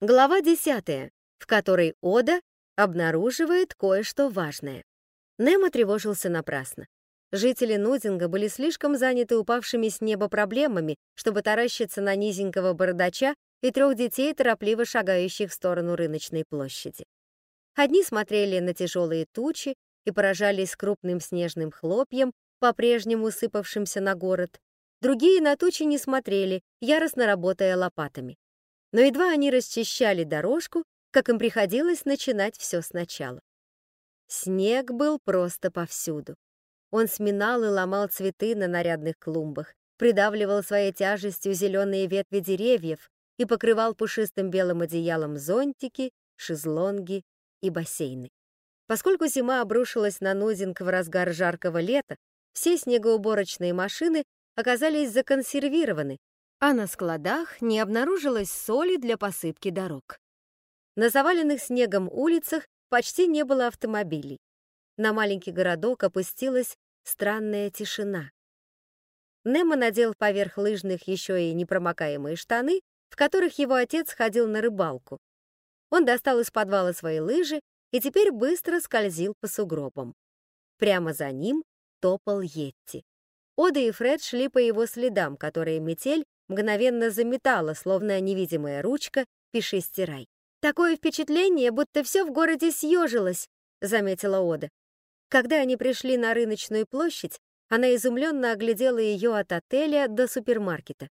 Глава 10, в которой Ода обнаруживает кое-что важное. Немо тревожился напрасно. Жители Нудинга были слишком заняты упавшими с неба проблемами, чтобы таращиться на низенького бородача и трех детей, торопливо шагающих в сторону рыночной площади. Одни смотрели на тяжелые тучи и поражались крупным снежным хлопьем, по-прежнему сыпавшимся на город. Другие на тучи не смотрели, яростно работая лопатами. Но едва они расчищали дорожку, как им приходилось начинать все сначала. Снег был просто повсюду. Он сминал и ломал цветы на нарядных клумбах, придавливал своей тяжестью зеленые ветви деревьев и покрывал пушистым белым одеялом зонтики, шезлонги и бассейны. Поскольку зима обрушилась на Нузинг в разгар жаркого лета, все снегоуборочные машины оказались законсервированы, а на складах не обнаружилось соли для посыпки дорог. На заваленных снегом улицах почти не было автомобилей. На маленький городок опустилась странная тишина. Немо надел поверх лыжных еще и непромокаемые штаны, в которых его отец ходил на рыбалку. Он достал из подвала свои лыжи и теперь быстро скользил по сугробам. Прямо за ним топал Йетти. Ода и Фред шли по его следам, которые метель мгновенно заметала, словно невидимая ручка «пиши-стирай». «Такое впечатление, будто все в городе съежилось», — заметила Ода. Когда они пришли на рыночную площадь, она изумленно оглядела ее от отеля до супермаркета.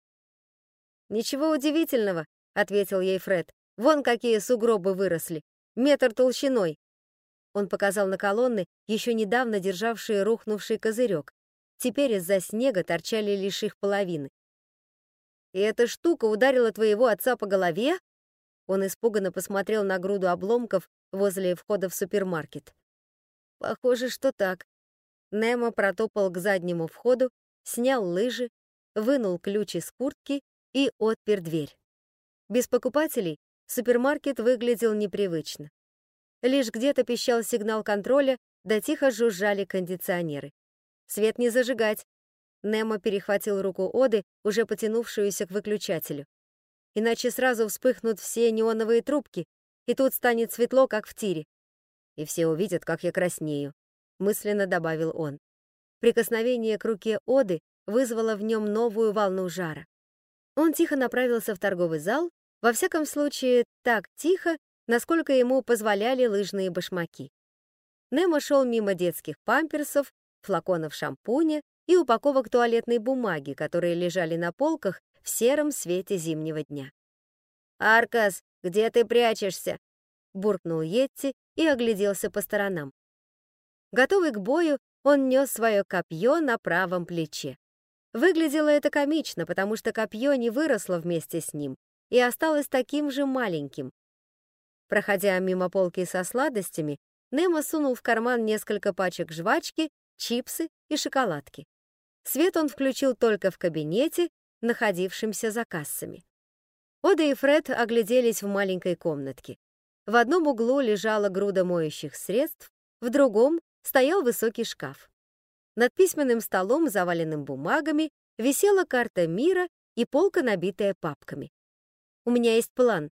«Ничего удивительного», — ответил ей Фред. «Вон какие сугробы выросли. Метр толщиной». Он показал на колонны, еще недавно державшие рухнувший козырек. Теперь из-за снега торчали лишь их половины. «И эта штука ударила твоего отца по голове?» Он испуганно посмотрел на груду обломков возле входа в супермаркет. «Похоже, что так». Немо протопал к заднему входу, снял лыжи, вынул ключ из куртки и отпер дверь. Без покупателей супермаркет выглядел непривычно. Лишь где-то пищал сигнал контроля, да тихо жужжали кондиционеры. «Свет не зажигать!» Немо перехватил руку Оды, уже потянувшуюся к выключателю. «Иначе сразу вспыхнут все неоновые трубки, и тут станет светло, как в тире. И все увидят, как я краснею», — мысленно добавил он. Прикосновение к руке Оды вызвало в нем новую волну жара. Он тихо направился в торговый зал, во всяком случае, так тихо, насколько ему позволяли лыжные башмаки. Немо шел мимо детских памперсов, флаконов шампуня и упаковок туалетной бумаги, которые лежали на полках в сером свете зимнего дня. «Аркас, где ты прячешься?» — буркнул Йетти и огляделся по сторонам. Готовый к бою, он нес свое копье на правом плече. Выглядело это комично, потому что копье не выросло вместе с ним и осталось таким же маленьким. Проходя мимо полки со сладостями, Немо сунул в карман несколько пачек жвачки чипсы и шоколадки. Свет он включил только в кабинете, находившемся за кассами. Ода и Фред огляделись в маленькой комнатке. В одном углу лежала груда моющих средств, в другом стоял высокий шкаф. Над письменным столом, заваленным бумагами, висела карта мира и полка, набитая папками. «У меня есть план».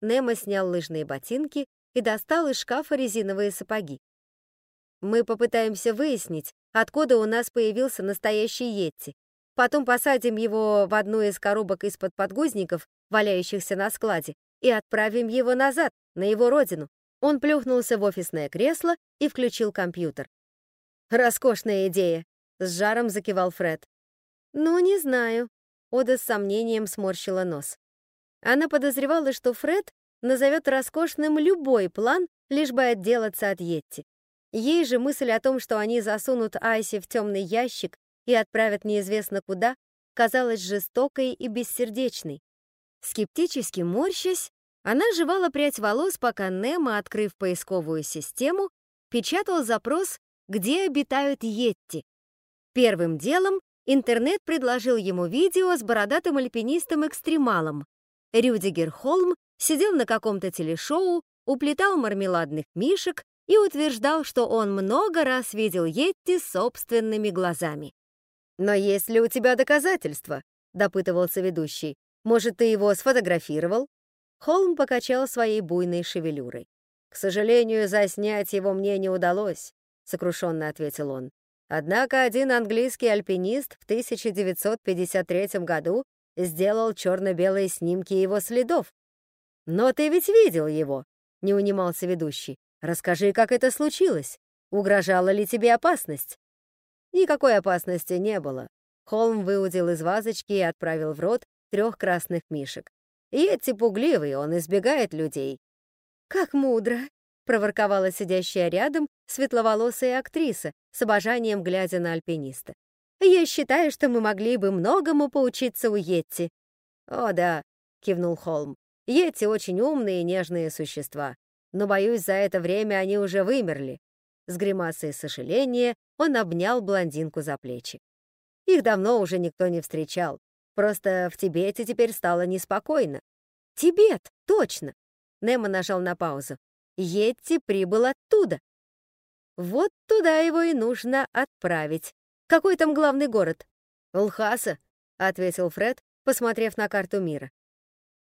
Немо снял лыжные ботинки и достал из шкафа резиновые сапоги. Мы попытаемся выяснить, откуда у нас появился настоящий Йетти. Потом посадим его в одну из коробок из-под подгузников, валяющихся на складе, и отправим его назад, на его родину. Он плюхнулся в офисное кресло и включил компьютер. «Роскошная идея!» — с жаром закивал Фред. «Ну, не знаю». Ода с сомнением сморщила нос. Она подозревала, что Фред назовет роскошным любой план, лишь бы отделаться от Йетти. Ей же мысль о том, что они засунут Айси в темный ящик и отправят неизвестно куда, казалась жестокой и бессердечной. Скептически морщась, она жевала прядь волос, пока Немо, открыв поисковую систему, печатал запрос «Где обитают Йетти?». Первым делом интернет предложил ему видео с бородатым альпинистом-экстремалом. Рюдигер Холм сидел на каком-то телешоу, уплетал мармеладных мишек и утверждал, что он много раз видел Йетти собственными глазами. «Но есть ли у тебя доказательства?» — допытывался ведущий. «Может, ты его сфотографировал?» Холм покачал своей буйной шевелюрой. «К сожалению, заснять его мне не удалось», — сокрушенно ответил он. Однако один английский альпинист в 1953 году сделал черно-белые снимки его следов. «Но ты ведь видел его», — не унимался ведущий. «Расскажи, как это случилось. Угрожала ли тебе опасность?» Никакой опасности не было. Холм выудил из вазочки и отправил в рот трех красных мишек. Йетти пугливый, он избегает людей. «Как мудро!» — проворковала сидящая рядом светловолосая актриса, с обожанием глядя на альпиниста. «Я считаю, что мы могли бы многому поучиться у Йетти». «О, да», — кивнул Холм. «Йетти очень умные и нежные существа, но, боюсь, за это время они уже вымерли». С гримасой сожаления он обнял блондинку за плечи. Их давно уже никто не встречал. Просто в Тибете теперь стало неспокойно. Тибет, точно. Немо нажал на паузу. Йетти прибыл оттуда. Вот туда его и нужно отправить. Какой там главный город? Лхаса, ответил Фред, посмотрев на карту мира.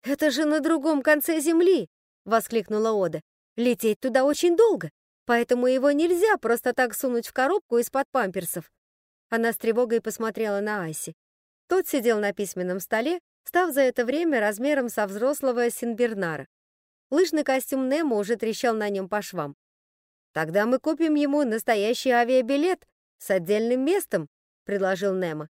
Это же на другом конце земли, воскликнула Ода. Лететь туда очень долго, поэтому его нельзя просто так сунуть в коробку из-под памперсов. Она с тревогой посмотрела на Айси. Тот сидел на письменном столе, став за это время размером со взрослого Синбернара. Лыжный костюм Немо уже трещал на нем по швам. «Тогда мы купим ему настоящий авиабилет с отдельным местом», — предложил Немо.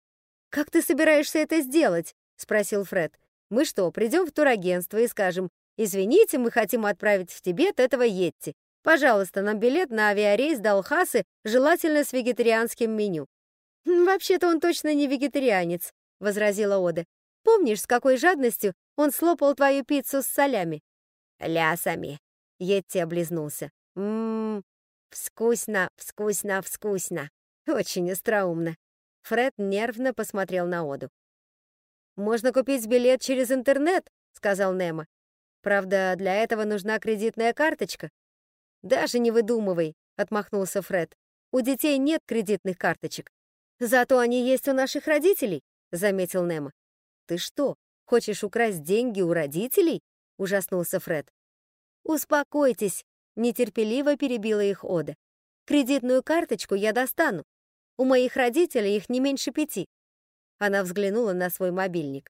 «Как ты собираешься это сделать?» — спросил Фред. «Мы что, придем в турагентство и скажем, извините, мы хотим отправить в Тибет этого Йетти. Пожалуйста, нам билет на авиарейс до Алхасы, желательно с вегетарианским меню». «Вообще-то он точно не вегетарианец», возразила Ода. «Помнишь, с какой жадностью он слопал твою пиццу с солями?» «Лясами», — Йетти облизнулся. «Ммм, вкусно, вкусно, вкусно. Очень остроумно». Фред нервно посмотрел на Оду. «Можно купить билет через интернет», — сказал Немо. «Правда, для этого нужна кредитная карточка». «Даже не выдумывай», — отмахнулся Фред. «У детей нет кредитных карточек. Зато они есть у наших родителей заметил Немо. «Ты что, хочешь украсть деньги у родителей?» — ужаснулся Фред. «Успокойтесь», — нетерпеливо перебила их Ода. «Кредитную карточку я достану. У моих родителей их не меньше пяти». Она взглянула на свой мобильник.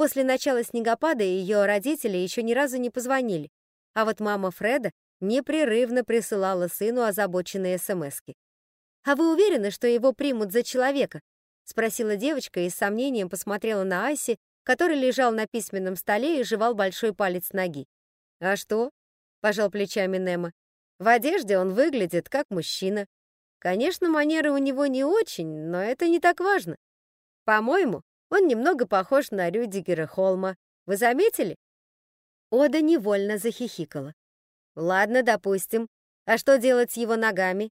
После начала снегопада ее родители еще ни разу не позвонили, а вот мама Фреда непрерывно присылала сыну озабоченные смски. «А вы уверены, что его примут за человека?» спросила девочка и с сомнением посмотрела на Айси, который лежал на письменном столе и жевал большой палец ноги. «А что?» — пожал плечами Немо. «В одежде он выглядит как мужчина. Конечно, манеры у него не очень, но это не так важно. По-моему, он немного похож на Рюдигера Холма. Вы заметили?» Ода невольно захихикала. «Ладно, допустим. А что делать с его ногами?»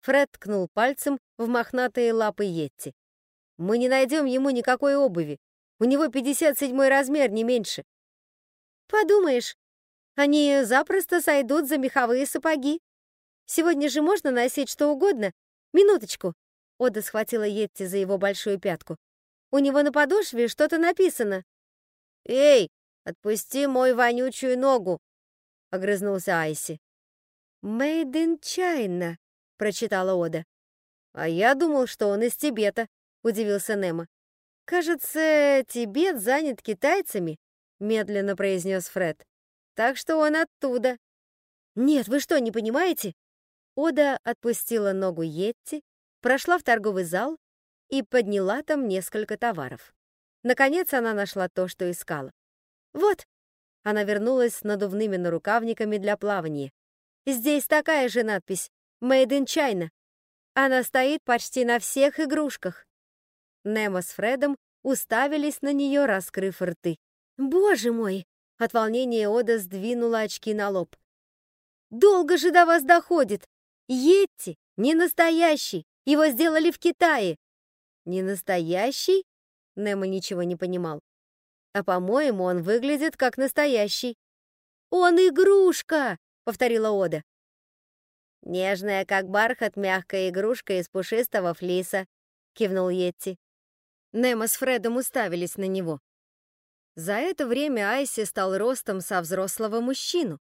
Фред ткнул пальцем в мохнатые лапы Йетти. Мы не найдем ему никакой обуви. У него 57 размер, не меньше. Подумаешь, они запросто сойдут за меховые сапоги. Сегодня же можно носить что угодно. Минуточку. Ода схватила Йетти за его большую пятку. У него на подошве что-то написано. «Эй, отпусти мой вонючую ногу!» — огрызнулся Айси. «Made in China», — прочитала Ода. «А я думал, что он из Тибета», — удивился Немо. «Кажется, Тибет занят китайцами», — медленно произнес Фред. «Так что он оттуда». «Нет, вы что, не понимаете?» Ода отпустила ногу Йетти, прошла в торговый зал и подняла там несколько товаров. Наконец она нашла то, что искала. «Вот!» Она вернулась с надувными нарукавниками для плавания. «Здесь такая же надпись «Made in China». Она стоит почти на всех игрушках. Немо с Фредом уставились на нее, раскрыв рты. «Боже мой!» — от волнения Ода сдвинула очки на лоб. «Долго же до вас доходит! Йетти не настоящий! Его сделали в Китае!» «Не настоящий?» — Немо ничего не понимал. «А, по-моему, он выглядит как настоящий». «Он игрушка!» — повторила Ода. «Нежная, как бархат, мягкая игрушка из пушистого флиса», — кивнул Йетти. Немо с Фредом уставились на него. За это время Айси стал ростом со взрослого мужчину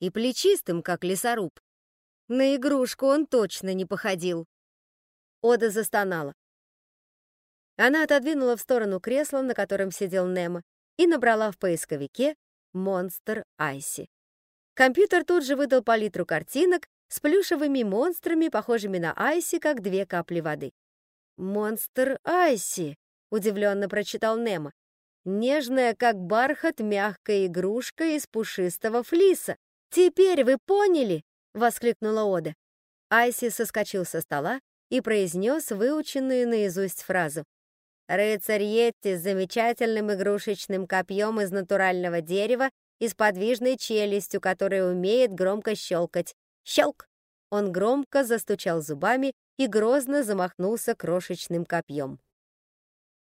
и плечистым, как лесоруб. На игрушку он точно не походил. Ода застонала. Она отодвинула в сторону кресло, на котором сидел Немо, и набрала в поисковике «Монстр Айси». Компьютер тут же выдал палитру картинок с плюшевыми монстрами, похожими на Айси, как две капли воды. «Монстр Айси», — удивленно прочитал Немо. «Нежная, как бархат, мягкая игрушка из пушистого флиса. Теперь вы поняли?» — воскликнула Ода. Айси соскочил со стола и произнес выученную наизусть фразу. «Рыцарь Йетти с замечательным игрушечным копьем из натурального дерева и с подвижной челюстью, которая умеет громко щелкать. Щелк!» Он громко застучал зубами и грозно замахнулся крошечным копьем.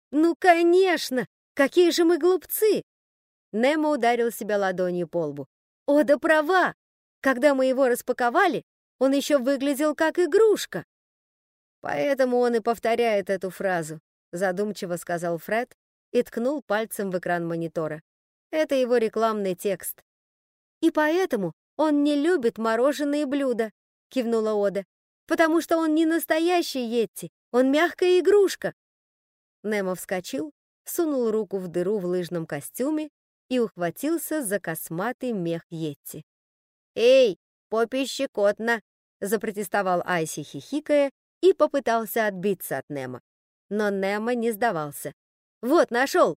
«Ну, конечно! Какие же мы глупцы!» Немо ударил себя ладонью по лбу. «О, да права! Когда мы его распаковали, он еще выглядел как игрушка!» «Поэтому он и повторяет эту фразу», задумчиво сказал Фред и ткнул пальцем в экран монитора. Это его рекламный текст. «И поэтому он не любит мороженые блюда», кивнула Ода. «Потому что он не настоящий Йетти, он мягкая игрушка». Немо вскочил, сунул руку в дыру в лыжном костюме и ухватился за косматый мех Йетти. «Эй, попе щекотно!» — запротестовал Айси, хихикая, и попытался отбиться от Немо. Но Немо не сдавался. «Вот, нашел!»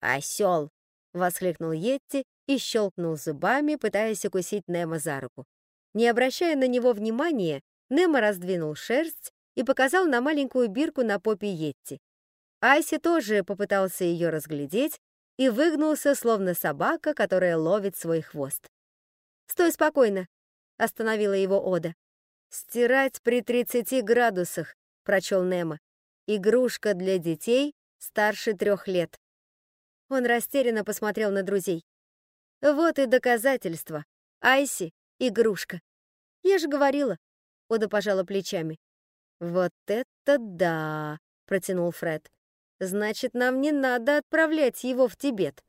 «Осел!» — воскликнул Йетти и щелкнул зубами, пытаясь укусить Немо за руку. Не обращая на него внимания, Немо раздвинул шерсть и показал на маленькую бирку на попе Йетти. Айси тоже попытался ее разглядеть и выгнулся, словно собака, которая ловит свой хвост. «Стой спокойно», — остановила его Ода. «Стирать при 30 градусах», — прочел Немо. «Игрушка для детей старше трех лет». Он растерянно посмотрел на друзей. «Вот и доказательство. Айси игрушка. Я же говорила. Ода пожала плечами. Вот это да, протянул Фред. Значит, нам не надо отправлять его в Тибет.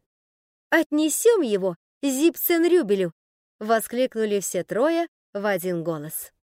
Отнесем его Зипсен-Рюбелю, воскликнули все трое в один голос.